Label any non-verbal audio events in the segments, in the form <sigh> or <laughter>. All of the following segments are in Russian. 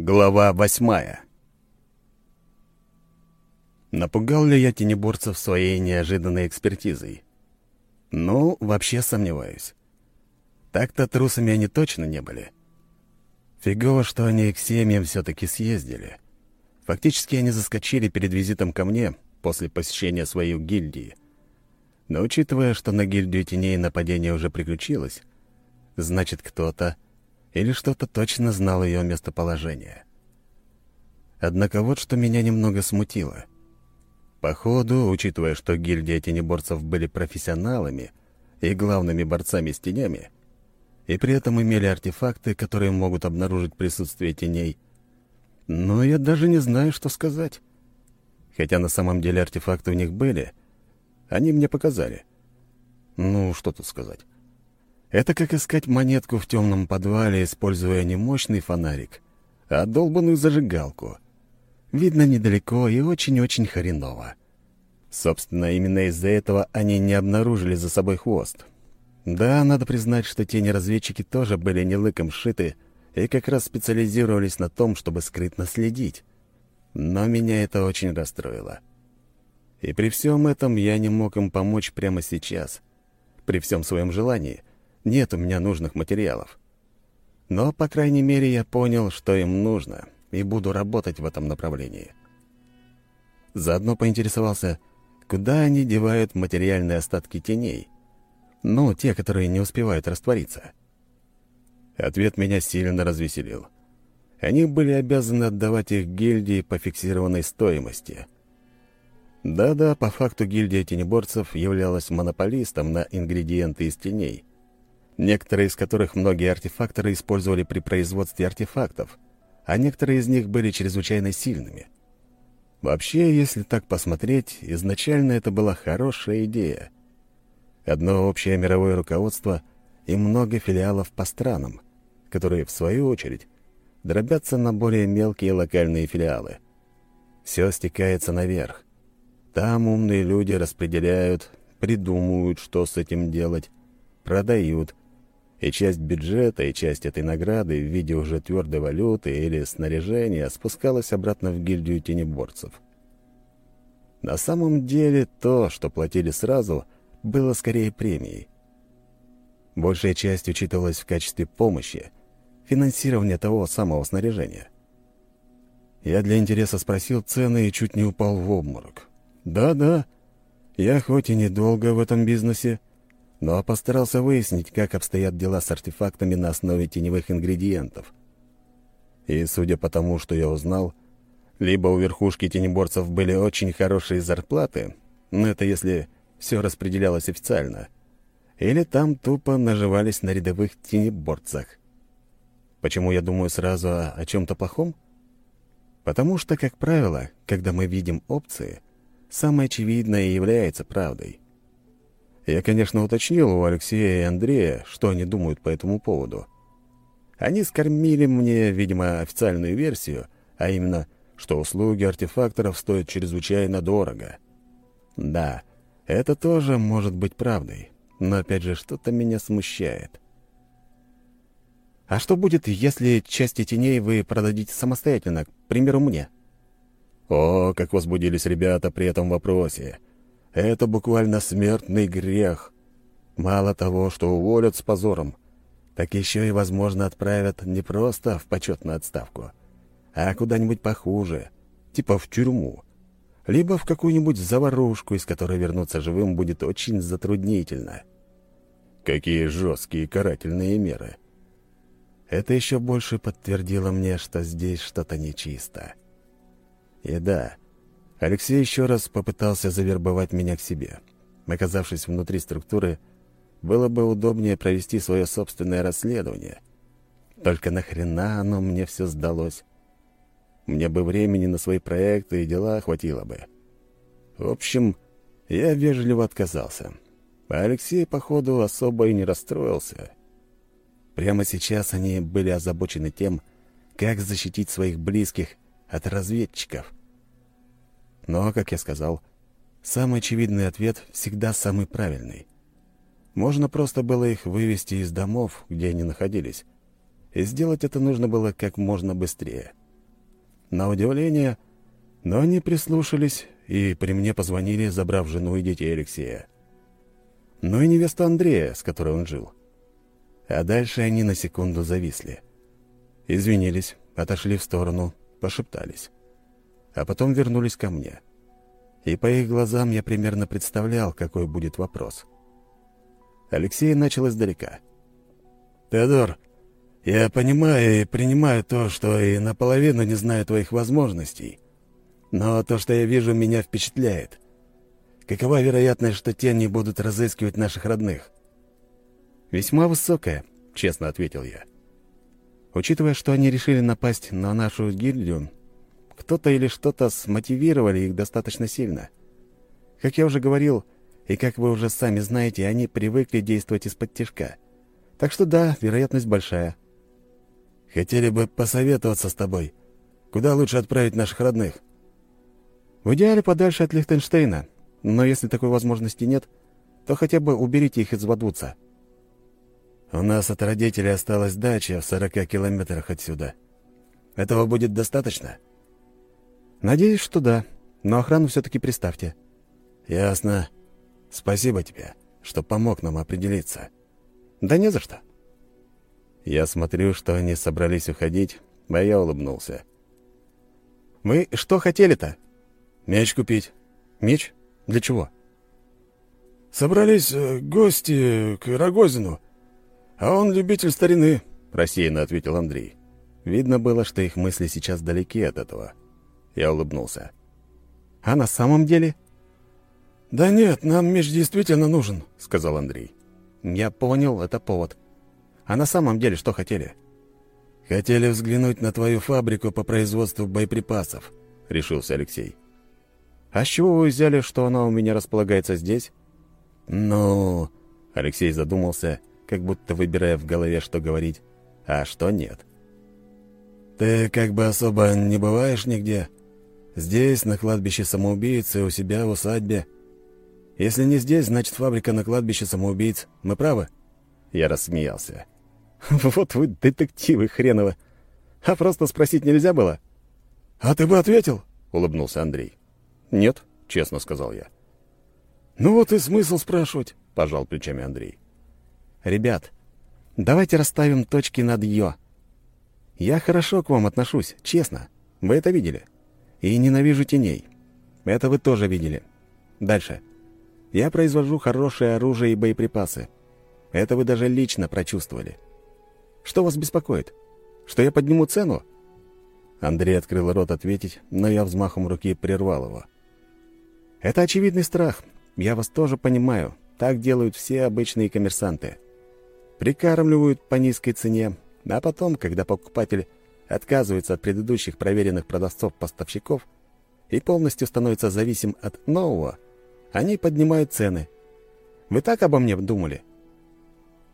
Глава восьмая Напугал ли я тенеборцев своей неожиданной экспертизой? Ну, вообще сомневаюсь. Так-то трусами они точно не были. Фигово, что они к семьям все-таки съездили. Фактически они заскочили перед визитом ко мне после посещения своей гильдии. Но учитывая, что на гильдию теней нападение уже приключилось, значит, кто-то или что-то точно знал ее местоположение. Однако вот что меня немного смутило. Походу, учитывая, что гильдия тенеборцев были профессионалами и главными борцами с тенями, и при этом имели артефакты, которые могут обнаружить присутствие теней, но я даже не знаю, что сказать. Хотя на самом деле артефакты у них были, они мне показали. Ну, что тут сказать. Это как искать монетку в темном подвале, используя не мощный фонарик, а долбанную зажигалку. Видно недалеко и очень-очень хреново. Собственно, именно из-за этого они не обнаружили за собой хвост. Да, надо признать, что тени-разведчики тоже были не лыком сшиты и как раз специализировались на том, чтобы скрытно следить. Но меня это очень расстроило. И при всем этом я не мог им помочь прямо сейчас. При всем своем желании, нет у меня нужных материалов. Но, по крайней мере, я понял, что им нужно, и буду работать в этом направлении. Заодно поинтересовался, куда они девают материальные остатки теней. Ну, те, которые не успевают раствориться. Ответ меня сильно развеселил. Они были обязаны отдавать их гильдии по фиксированной стоимости. Да-да, по факту гильдия тенеборцев являлась монополистом на ингредиенты из теней некоторые из которых многие артефакторы использовали при производстве артефактов, а некоторые из них были чрезвычайно сильными. Вообще, если так посмотреть, изначально это была хорошая идея. Одно общее мировое руководство и много филиалов по странам, которые, в свою очередь, дробятся на более мелкие локальные филиалы. Все стекается наверх. Там умные люди распределяют, придумывают, что с этим делать, продают, и часть бюджета, и часть этой награды в виде уже твердой валюты или снаряжения спускалась обратно в гильдию тенеборцев. На самом деле то, что платили сразу, было скорее премией. Большая часть учитывалась в качестве помощи, финансирования того самого снаряжения. Я для интереса спросил цены и чуть не упал в обморок. «Да-да, я хоть и недолго в этом бизнесе, но постарался выяснить, как обстоят дела с артефактами на основе теневых ингредиентов. И судя по тому, что я узнал, либо у верхушки тенеборцев были очень хорошие зарплаты, но это если все распределялось официально, или там тупо наживались на рядовых тенеборцах. Почему я думаю сразу о, о чем-то плохом? Потому что, как правило, когда мы видим опции, самое очевидное и является правдой. Я, конечно, уточнил у Алексея и Андрея, что они думают по этому поводу. Они скормили мне, видимо, официальную версию, а именно, что услуги артефакторов стоят чрезвычайно дорого. Да, это тоже может быть правдой, но опять же, что-то меня смущает. А что будет, если части теней вы продадите самостоятельно, к примеру, мне? О, как возбудились ребята при этом вопросе. Это буквально смертный грех. Мало того, что уволят с позором, так еще и, возможно, отправят не просто в почетную отставку, а куда-нибудь похуже, типа в тюрьму, либо в какую-нибудь заварушку, из которой вернуться живым будет очень затруднительно. Какие жесткие карательные меры. Это еще больше подтвердило мне, что здесь что-то нечисто. И да, Алексей еще раз попытался завербовать меня к себе. Оказавшись внутри структуры, было бы удобнее провести свое собственное расследование. Только нахрена оно мне все сдалось? Мне бы времени на свои проекты и дела хватило бы. В общем, я вежливо отказался. А Алексей, походу, особо и не расстроился. Прямо сейчас они были озабочены тем, как защитить своих близких от разведчиков. Но, как я сказал, самый очевидный ответ всегда самый правильный. Можно просто было их вывести из домов, где они находились, и сделать это нужно было как можно быстрее. на удивление, но они прислушались и при мне позвонили, забрав жену и детей Алексея. Ну и невесту Андрея, с которой он жил. А дальше они на секунду зависли. Извинились, отошли в сторону, пошептались. А потом вернулись ко мне. И по их глазам я примерно представлял, какой будет вопрос. Алексей начал издалека. «Теодор, я понимаю и принимаю то, что и наполовину не знаю твоих возможностей. Но то, что я вижу, меня впечатляет. Какова вероятность, что те не будут разыскивать наших родных? «Весьма высокая», — честно ответил я. Учитывая, что они решили напасть на нашу гильдию, кто-то или что-то смотивировали их достаточно сильно. Как я уже говорил, и как вы уже сами знаете, они привыкли действовать из-под тяжка. Так что да, вероятность большая. Хотели бы посоветоваться с тобой. Куда лучше отправить наших родных? В идеале подальше от Лихтенштейна, но если такой возможности нет, то хотя бы уберите их из Вадвудса. У нас от родителей осталась дача в 40 километрах отсюда. Этого будет достаточно? Надеюсь, что да, но охрану все-таки приставьте. Ясно. Спасибо тебе, что помог нам определиться. Да не за что. Я смотрю, что они собрались уходить, а я улыбнулся. «Вы что хотели-то?» «Меч купить». «Меч? Для чего?» «Собрались э, гости к Рогозину, а он любитель старины», — рассеянно ответил Андрей. Видно было, что их мысли сейчас далеки от этого. Я улыбнулся. «А на самом деле?» «Да нет, нам меч действительно нужен», — сказал Андрей. «Я понял, это повод. А на самом деле что хотели?» «Хотели взглянуть на твою фабрику по производству боеприпасов», — решился Алексей. «А с чего вы взяли, что она у меня располагается здесь?» «Ну...» — Алексей задумался, как будто выбирая в голове, что говорить, а что нет. «Ты как бы особо не бываешь нигде? Здесь, на кладбище самоубийц и у себя в усадьбе. Если не здесь, значит, фабрика на кладбище самоубийц. Мы правы?» Я рассмеялся. <laughs> «Вот вы детективы хреново. А просто спросить нельзя было?» «А ты бы ответил?» — улыбнулся Андрей. «Нет», — честно сказал я. «Ну вот и смысл спрашивать», — пожал плечами Андрей. «Ребят, давайте расставим точки над «ё». Я хорошо к вам отношусь, честно. Вы это видели. И ненавижу теней. Это вы тоже видели. Дальше. Я произвожу хорошее оружие и боеприпасы. Это вы даже лично прочувствовали. Что вас беспокоит? Что я подниму цену?» Андрей открыл рот ответить, но я взмахом руки прервал его. «Это очевидный страх. Я вас тоже понимаю. Так делают все обычные коммерсанты. Прикармливают по низкой цене, а потом, когда покупатель отказывается от предыдущих проверенных продавцов-поставщиков и полностью становится зависим от нового, они поднимают цены. Вы так обо мне думали?»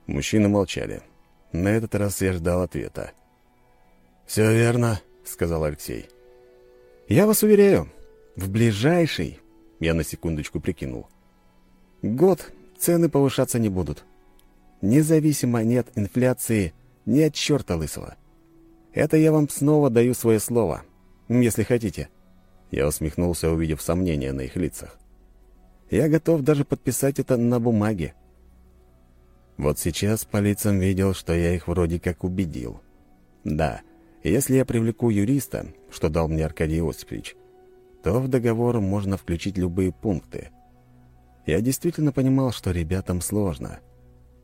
Мужчины молчали. На этот раз я ждал ответа. «Все верно», — сказал Алексей. «Я вас уверяю, в ближайший, я на секундочку прикинул, год цены повышаться не будут. Независимо ни от инфляции, ни от черта лысого. Это я вам снова даю свое слово, если хотите». Я усмехнулся, увидев сомнения на их лицах. «Я готов даже подписать это на бумаге». Вот сейчас по лицам видел, что я их вроде как убедил. Да, — если я привлеку юриста, что дал мне Аркадий Осипович, то в договор можно включить любые пункты. Я действительно понимал, что ребятам сложно.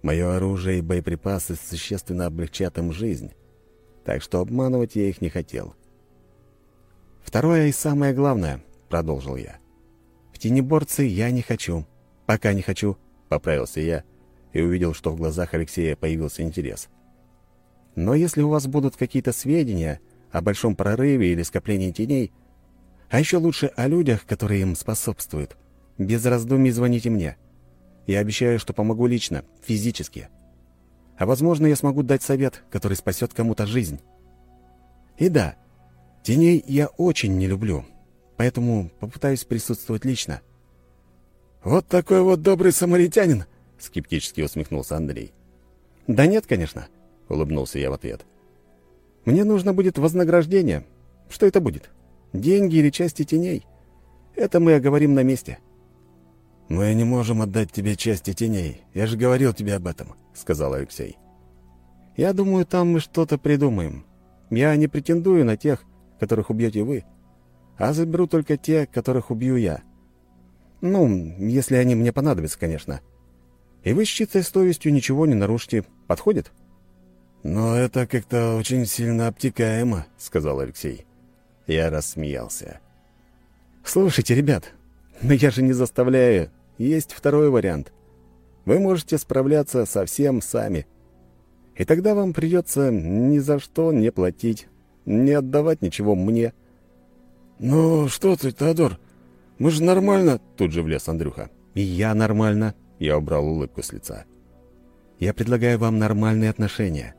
Мое оружие и боеприпасы существенно облегчат им жизнь, так что обманывать я их не хотел. «Второе и самое главное», — продолжил я. «В тенеборцы я не хочу. Пока не хочу», — поправился я и увидел, что в глазах Алексея появился интерес. Но если у вас будут какие-то сведения о большом прорыве или скоплении теней, а еще лучше о людях, которые им способствуют, без раздумий звоните мне. Я обещаю, что помогу лично, физически. А возможно, я смогу дать совет, который спасет кому-то жизнь. И да, теней я очень не люблю, поэтому попытаюсь присутствовать лично. «Вот такой вот добрый самаритянин!» — скептически усмехнулся Андрей. «Да нет, конечно улыбнулся я в ответ. Мне нужно будет вознаграждение. Что это будет? Деньги или части теней? Это мы оговорим на месте». «Мы не можем отдать тебе части теней. Я же говорил тебе об этом», — сказал Алексей. «Я думаю, там мы что-то придумаем. Я не претендую на тех, которых убьете вы, а заберу только те, которых убью я. Ну, если они мне понадобятся, конечно. И вы с чистой совестью ничего не нарушите. Подходит?» «Но это как-то очень сильно обтекаемо», — сказал Алексей. Я рассмеялся. «Слушайте, ребят, но я же не заставляю. Есть второй вариант. Вы можете справляться совсем сами. И тогда вам придется ни за что не платить, не отдавать ничего мне». «Ну что ты, Теодор, мы же нормально...» — тут же влез Андрюха. «И я нормально», — я убрал улыбку с лица. «Я предлагаю вам нормальные отношения,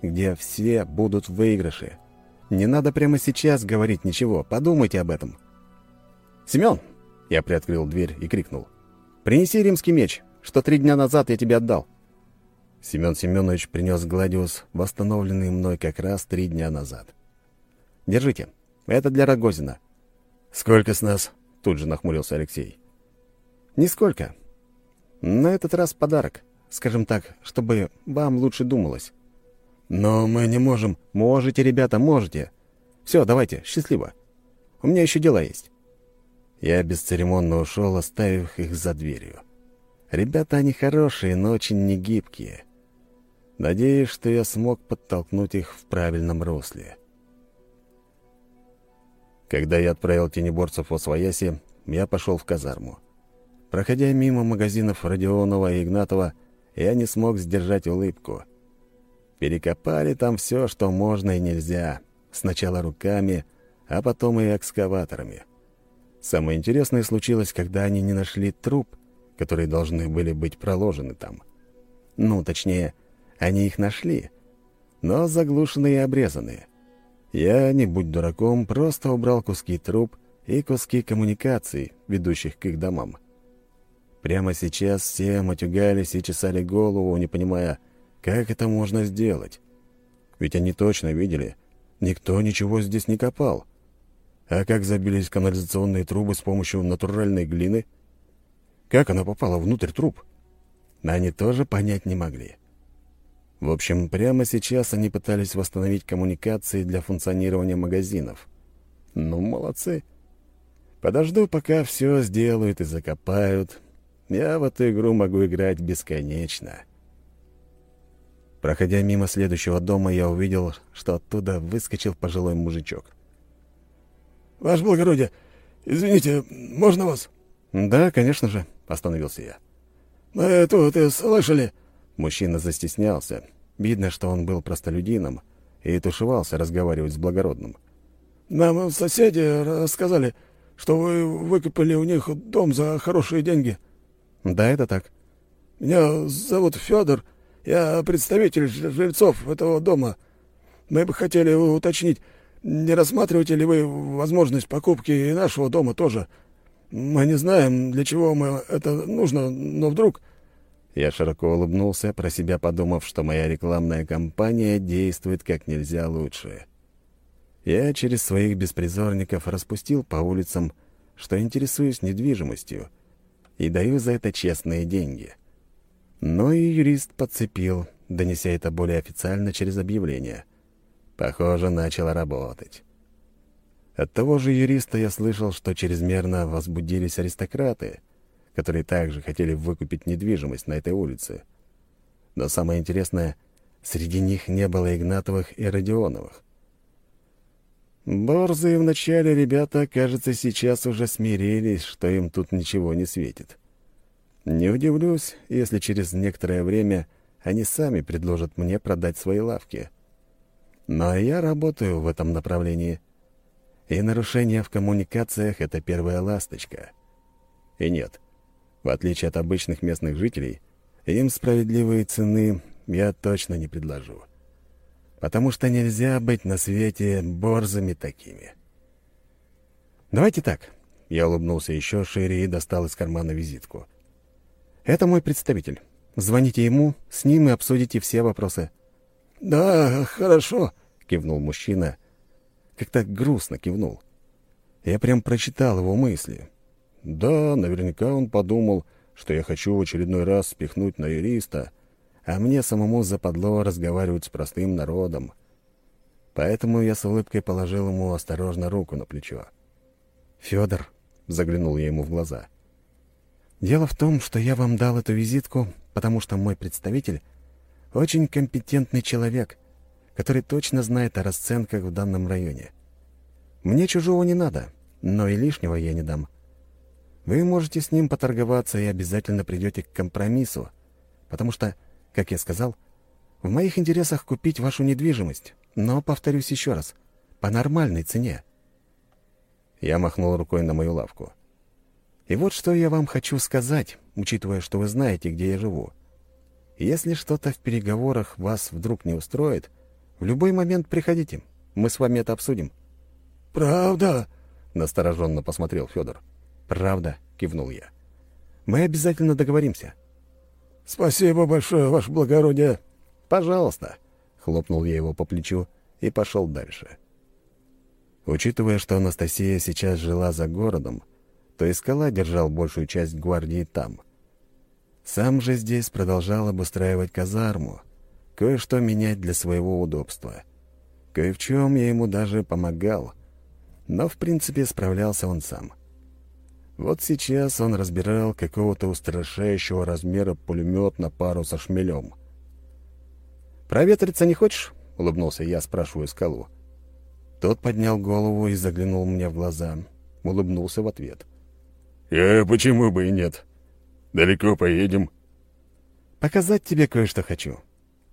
где все будут в выигрыше. Не надо прямо сейчас говорить ничего, подумайте об этом». «Семен!» — я приоткрыл дверь и крикнул. Принеси римский меч, что три дня назад я тебе отдал». Семен Семенович принес Гладиус, восстановленный мной как раз три дня назад. «Держите, это для Рогозина». «Сколько с нас?» — тут же нахмурился Алексей. «Нисколько. На этот раз подарок, скажем так, чтобы вам лучше думалось». «Но мы не можем...» «Можете, ребята, можете. Все, давайте, счастливо. У меня еще дела есть». Я бесцеремонно ушел, оставив их за дверью. Ребята они хорошие, но очень негибкие. Надеюсь, что я смог подтолкнуть их в правильном русле. Когда я отправил тенеборцев в Освояси, я пошел в казарму. Проходя мимо магазинов Родионова и Игнатова, я не смог сдержать улыбку. Перекопали там все, что можно и нельзя. Сначала руками, а потом и экскаваторами. Самое интересное случилось, когда они не нашли труп, которые должны были быть проложены там. Ну, точнее, они их нашли, но заглушенные и обрезанные. Я, не будь дураком, просто убрал куски труб и куски коммуникаций, ведущих к их домам. Прямо сейчас все матюгались и чесали голову, не понимая, как это можно сделать. Ведь они точно видели, никто ничего здесь не копал. А как забились канализационные трубы с помощью натуральной глины? Как она попала внутрь труб? Они тоже понять не могли. В общем, прямо сейчас они пытались восстановить коммуникации для функционирования магазинов. Ну, молодцы. Подожду, пока все сделают и закопают. Я в эту игру могу играть бесконечно. Проходя мимо следующего дома, я увидел, что оттуда выскочил пожилой мужичок. «Ваше благородие, извините, можно вас?» «Да, конечно же», — остановился я. «Мы тут и слышали...» Мужчина застеснялся. Видно, что он был простолюдином и тушевался разговаривать с благородным. «Нам соседи рассказали, что вы выкопали у них дом за хорошие деньги». «Да, это так». «Меня зовут Федор. Я представитель жильцов этого дома. Мы бы хотели уточнить, не рассматриваете ли вы возможность покупки и нашего дома тоже? Мы не знаем, для чего мы это нужно, но вдруг...» Я широко улыбнулся, про себя подумав, что моя рекламная кампания действует как нельзя лучше. Я через своих беспризорников распустил по улицам, что интересуюсь недвижимостью, и даю за это честные деньги. Но и юрист подцепил, донеся это более официально через объявление — Похоже, начало работать. От того же юриста я слышал, что чрезмерно возбудились аристократы, которые также хотели выкупить недвижимость на этой улице. Но самое интересное, среди них не было Игнатовых и Родионовых. Борзые вначале ребята, кажется, сейчас уже смирились, что им тут ничего не светит. Не удивлюсь, если через некоторое время они сами предложат мне продать свои лавки. Но я работаю в этом направлении. И нарушение в коммуникациях — это первая ласточка. И нет, в отличие от обычных местных жителей, им справедливые цены я точно не предложу. Потому что нельзя быть на свете борзыми такими. Давайте так. Я улыбнулся еще шире и достал из кармана визитку. Это мой представитель. Звоните ему, с ним и обсудите все вопросы. «Да, хорошо», — кивнул мужчина, как-то грустно кивнул. Я прям прочитал его мысли. Да, наверняка он подумал, что я хочу в очередной раз спихнуть на юриста, а мне самому западло разговаривать с простым народом. Поэтому я с улыбкой положил ему осторожно руку на плечо. «Федор», — заглянул я ему в глаза, — «дело в том, что я вам дал эту визитку, потому что мой представитель — очень компетентный человек, который точно знает о расценках в данном районе. Мне чужого не надо, но и лишнего я не дам. Вы можете с ним поторговаться и обязательно придете к компромиссу, потому что, как я сказал, в моих интересах купить вашу недвижимость, но, повторюсь еще раз, по нормальной цене. Я махнул рукой на мою лавку. И вот что я вам хочу сказать, учитывая, что вы знаете, где я живу. Если что-то в переговорах вас вдруг не устроит, в любой момент приходите. Мы с вами это обсудим». «Правда?» — настороженно посмотрел Федор. «Правда», — кивнул я. «Мы обязательно договоримся». «Спасибо большое, ваше благородие». «Пожалуйста», — хлопнул я его по плечу и пошел дальше. Учитывая, что Анастасия сейчас жила за городом, то Искала держал большую часть гвардии там. Сам же здесь продолжал обустраивать казарму, кое-что менять для своего удобства. Кое в чем я ему даже помогал, но в принципе справлялся он сам. Вот сейчас он разбирал какого-то устрашающего размера пулемет на пару со шмелем. «Проветриться не хочешь?» — улыбнулся я, спрашиваю скалу. Тот поднял голову и заглянул мне в глаза. Улыбнулся в ответ. «Я почему бы и нет? Далеко поедем?» «Показать тебе кое-что хочу».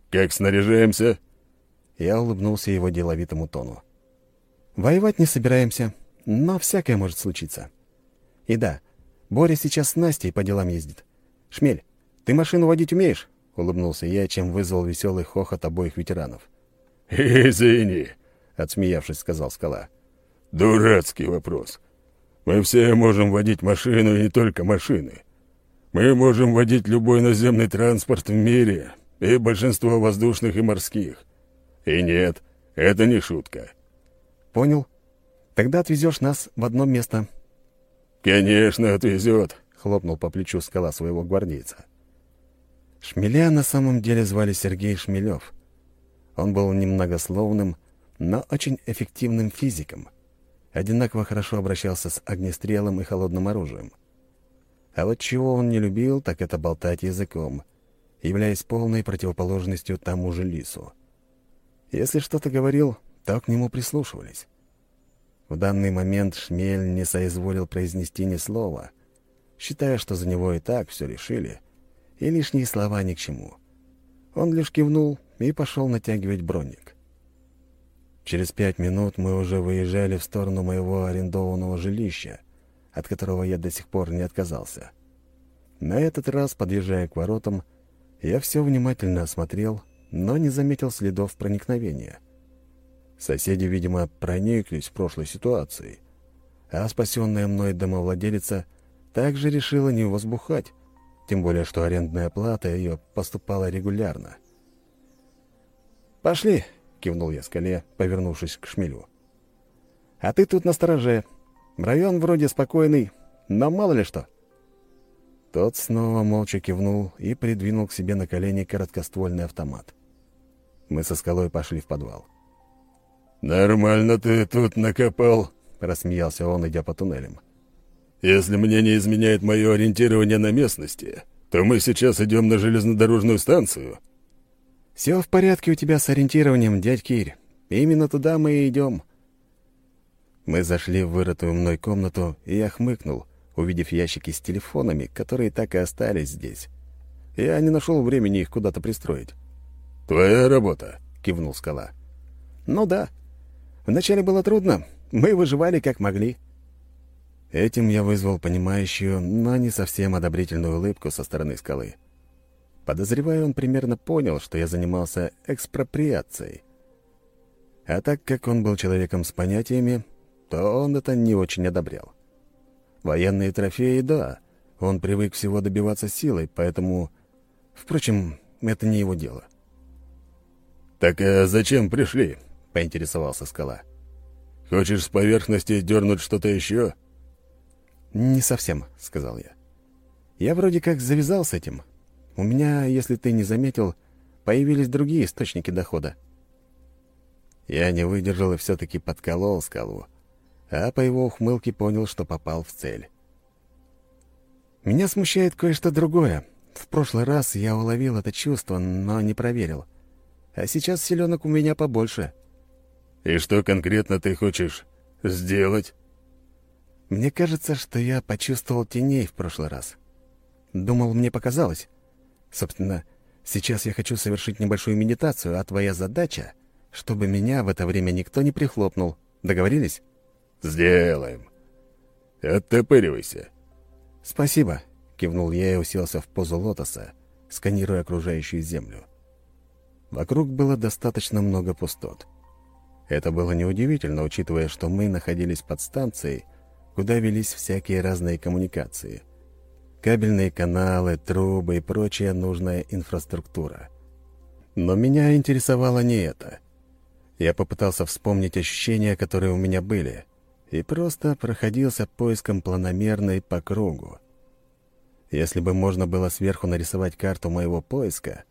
«Как снаряжаемся?» Я улыбнулся его деловитому тону. «Воевать не собираемся, но всякое может случиться. И да, Боря сейчас с Настей по делам ездит. Шмель, ты машину водить умеешь?» — улыбнулся я, чем вызвал веселый хохот обоих ветеранов. «Извини», — отсмеявшись, сказал Скала. «Дурацкий вопрос. Мы все можем водить машину и не только машины. Мы можем водить любой наземный транспорт в мире, и большинство воздушных и морских. И нет, это не шутка». «Понял. Тогда отвезешь нас в одно место». «Конечно, отвезет», — хлопнул по плечу скала своего гвардейца. Шмеля на самом деле звали Сергей Шмелев. Он был немногословным, но очень эффективным физиком. Одинаково хорошо обращался с огнестрелом и холодным оружием. А вот чего он не любил, так это болтать языком, являясь полной противоположностью тому же лису. Если что-то говорил, то к нему прислушивались. В данный момент Шмель не соизволил произнести ни слова, считая, что за него и так все решили, и лишние слова ни к чему. Он лишь кивнул и пошел натягивать броник. Через пять минут мы уже выезжали в сторону моего арендованного жилища, от которого я до сих пор не отказался. На этот раз, подъезжая к воротам, я все внимательно осмотрел, но не заметил следов проникновения. Соседи, видимо, прониклись прошлой ситуацией, а спасенная мной домовладелица также решила не возбухать, тем более что арендная плата ее поступала регулярно. «Пошли!» кивнул я скале, повернувшись к шмелю. «А ты тут на стороже. Район вроде спокойный, но мало ли что». Тот снова молча кивнул и придвинул к себе на колени короткоствольный автомат. Мы со скалой пошли в подвал. «Нормально ты тут накопал», — рассмеялся он, идя по туннелям. «Если мне не изменяет мое ориентирование на местности, то мы сейчас идем на железнодорожную станцию». «Все в порядке у тебя с ориентированием, дядь Кирь. Именно туда мы и идем». Мы зашли в вырытую мной комнату, и я хмыкнул, увидев ящики с телефонами, которые так и остались здесь. Я не нашел времени их куда-то пристроить. «Твоя работа», — кивнул скала. «Ну да. Вначале было трудно. Мы выживали как могли». Этим я вызвал понимающую, но не совсем одобрительную улыбку со стороны скалы. Подозреваю, он примерно понял, что я занимался экспроприацией. А так как он был человеком с понятиями, то он это не очень одобрял. Военные трофеи — да, он привык всего добиваться силой, поэтому... Впрочем, это не его дело. «Так а зачем пришли?» — поинтересовался Скала. Хочешь с поверхности дернуть что-то еще?» «Не совсем», — сказал я. «Я вроде как завязал с этим. У меня, если ты не заметил, появились другие источники дохода». Я не выдержал и все-таки подколол скалу, а по его ухмылке понял, что попал в цель. «Меня смущает кое-что другое. В прошлый раз я уловил это чувство, но не проверил. А сейчас селенок у меня побольше». «И что конкретно ты хочешь сделать?» Мне кажется, что я почувствовал теней в прошлый раз. Думал, мне показалось. Собственно, сейчас я хочу совершить небольшую медитацию, а твоя задача, чтобы меня в это время никто не прихлопнул. Договорились? Сделаем. Оттопыривайся. Спасибо, кивнул я и уселся в позу лотоса, сканируя окружающую землю. Вокруг было достаточно много пустот. Это было неудивительно, учитывая, что мы находились под станцией, куда велись всякие разные коммуникации. Кабельные каналы, трубы и прочая нужная инфраструктура. Но меня интересовало не это. Я попытался вспомнить ощущения, которые у меня были, и просто проходился поиском планомерной по кругу. Если бы можно было сверху нарисовать карту моего поиска,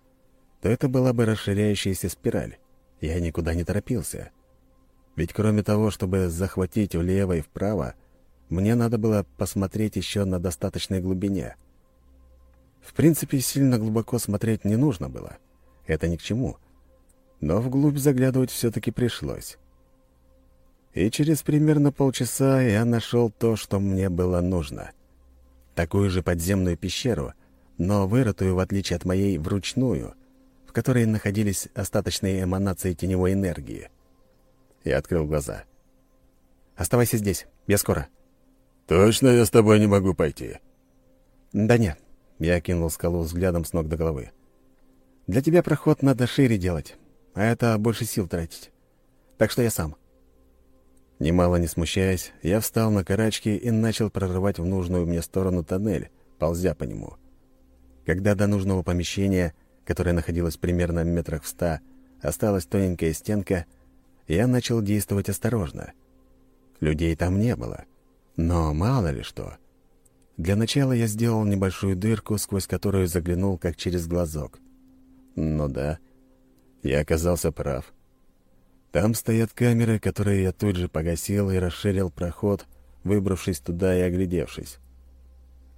то это была бы расширяющаяся спираль. Я никуда не торопился. Ведь кроме того, чтобы захватить влево и вправо, мне надо было посмотреть еще на достаточной глубине. В принципе, сильно глубоко смотреть не нужно было. Это ни к чему. Но вглубь заглядывать все-таки пришлось. И через примерно полчаса я нашел то, что мне было нужно. Такую же подземную пещеру, но вырытую, в отличие от моей, вручную, в которой находились остаточные эманации теневой энергии. Я открыл глаза. «Оставайся здесь, я скоро». «Точно я с тобой не могу пойти?» «Да нет», — я кинул скалу взглядом с ног до головы. «Для тебя проход надо шире делать, а это больше сил тратить. Так что я сам». Немало не смущаясь, я встал на карачки и начал прорывать в нужную мне сторону тоннель, ползя по нему. Когда до нужного помещения, которое находилось примерно в метрах в ста, осталась тоненькая стенка, я начал действовать осторожно. Людей там не было. Но мало ли что. Для начала я сделал небольшую дырку, сквозь которую заглянул, как через глазок. Ну да, я оказался прав. Там стоят камеры, которые я тут же погасил и расширил проход, выбравшись туда и оглядевшись.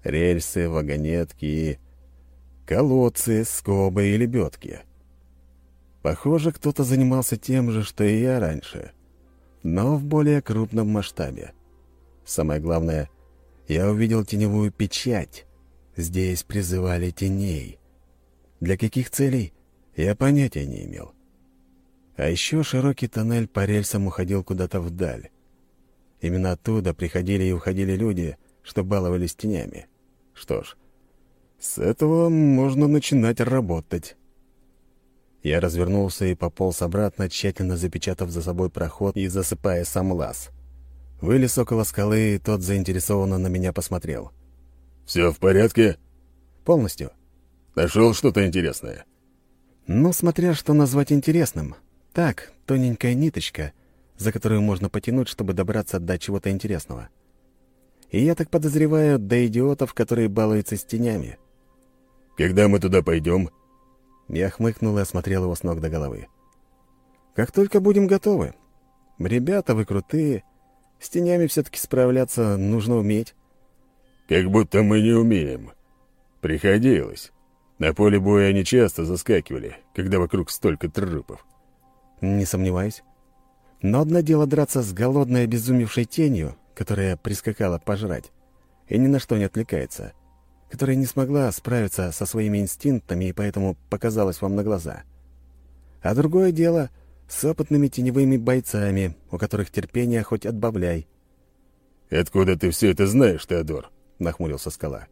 Рельсы, вагонетки и... колодцы, скобы и лебедки. Похоже, кто-то занимался тем же, что и я раньше, но в более крупном масштабе. Самое главное, я увидел теневую печать. Здесь призывали теней. Для каких целей, я понятия не имел. А еще широкий тоннель по рельсам уходил куда-то вдаль. Именно оттуда приходили и уходили люди, что баловались тенями. Что ж, с этого можно начинать работать. Я развернулся и пополз обратно, тщательно запечатав за собой проход и засыпая сам лаз. Вылез около скалы, и тот заинтересованно на меня посмотрел. «Все в порядке?» «Полностью». «Нашел что-то интересное?» «Ну, смотря что назвать интересным. Так, тоненькая ниточка, за которую можно потянуть, чтобы добраться до чего-то интересного. И я так подозреваю, до идиотов, которые балуются с тенями». «Когда мы туда пойдем?» Я хмыкнул и осмотрел его с ног до головы. «Как только будем готовы. Ребята, вы крутые». С тенями все-таки справляться нужно уметь. Как будто мы не умеем. Приходилось. На поле боя они часто заскакивали, когда вокруг столько трупов. Не сомневаюсь. Но одно дело драться с голодной обезумевшей тенью, которая прискакала пожрать, и ни на что не отвлекается, которая не смогла справиться со своими инстинктами и поэтому показалась вам на глаза. А другое дело — с опытными теневыми бойцами, у которых терпение хоть отбавляй. «Откуда ты все это знаешь, Теодор?» — нахмурился скала.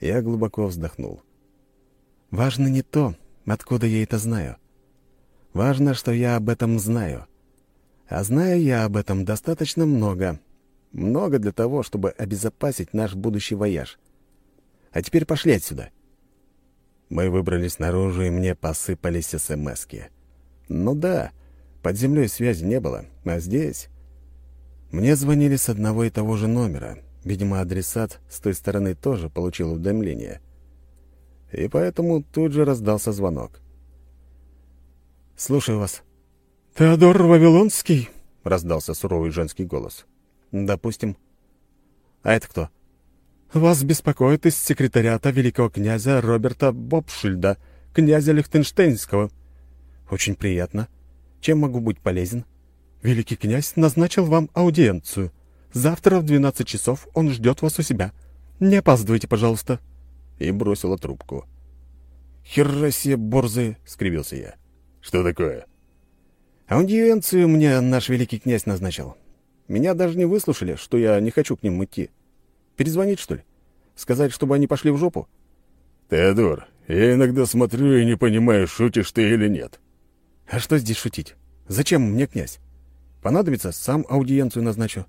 Я глубоко вздохнул. «Важно не то, откуда я это знаю. Важно, что я об этом знаю. А знаю я об этом достаточно много. Много для того, чтобы обезопасить наш будущий вояж. А теперь пошли отсюда». Мы выбрались наружу, и мне посыпались смски. Ну да, под землей связи не было, а здесь... Мне звонили с одного и того же номера. Видимо, адресат с той стороны тоже получил уведомление. И поэтому тут же раздался звонок. «Слушаю вас». «Теодор Вавилонский?» — раздался суровый женский голос. «Допустим». «А это кто?» «Вас беспокоит из секретариата великого князя Роберта Бобшильда, князя Лихтенштейнского». «Очень приятно. Чем могу быть полезен?» «Великий князь назначил вам аудиенцию. Завтра в 12 часов он ждет вас у себя. Не опаздывайте, пожалуйста». И бросила трубку. «Хера себе борзы!» — скривился я. «Что такое?» «Аудиенцию мне наш великий князь назначил. Меня даже не выслушали, что я не хочу к ним идти. Перезвонить, что ли? Сказать, чтобы они пошли в жопу?» «Теодор, я иногда смотрю и не понимаю, шутишь ты или нет». «А что здесь шутить? Зачем мне князь? Понадобится, сам аудиенцию назначу».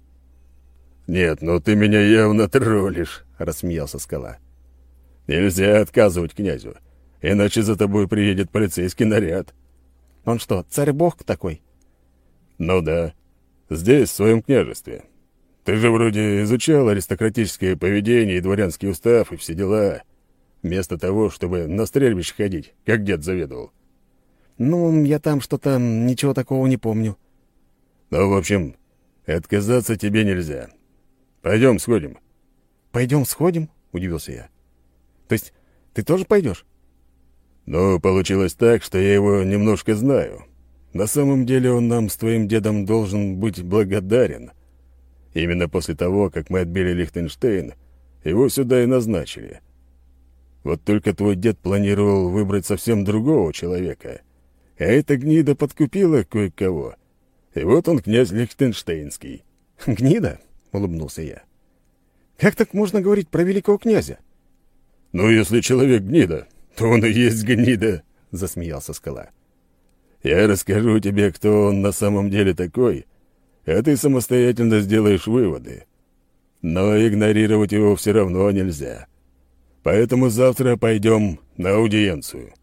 «Нет, ну ты меня явно троллишь», — рассмеялся скала. «Нельзя отказывать князю, иначе за тобой приедет полицейский наряд». «Он что, царь-бог такой?» «Ну да, здесь, в своем княжестве. Ты же вроде изучал аристократическое поведение и дворянский устав и все дела, вместо того, чтобы на стрельбище ходить, как дед заведовал». «Ну, я там что-то ничего такого не помню». «Ну, в общем, отказаться тебе нельзя. Пойдем сходим». «Пойдем сходим?» — удивился я. «То есть ты тоже пойдешь?» «Ну, получилось так, что я его немножко знаю. На самом деле он нам с твоим дедом должен быть благодарен. Именно после того, как мы отбили Лихтенштейн, его сюда и назначили. Вот только твой дед планировал выбрать совсем другого человека. А эта гнида подкупила кое-кого. И вот он князь Лихтенштейнский». <laughs> «Гнида?» — улыбнулся я. «Как так можно говорить про великого князя?» «Ну, если человек гнида, то он и есть гнида», — засмеялся скала. «Я расскажу тебе, кто он на самом деле такой, а ты самостоятельно сделаешь выводы. Но игнорировать его все равно нельзя. Поэтому завтра пойдем на аудиенцию».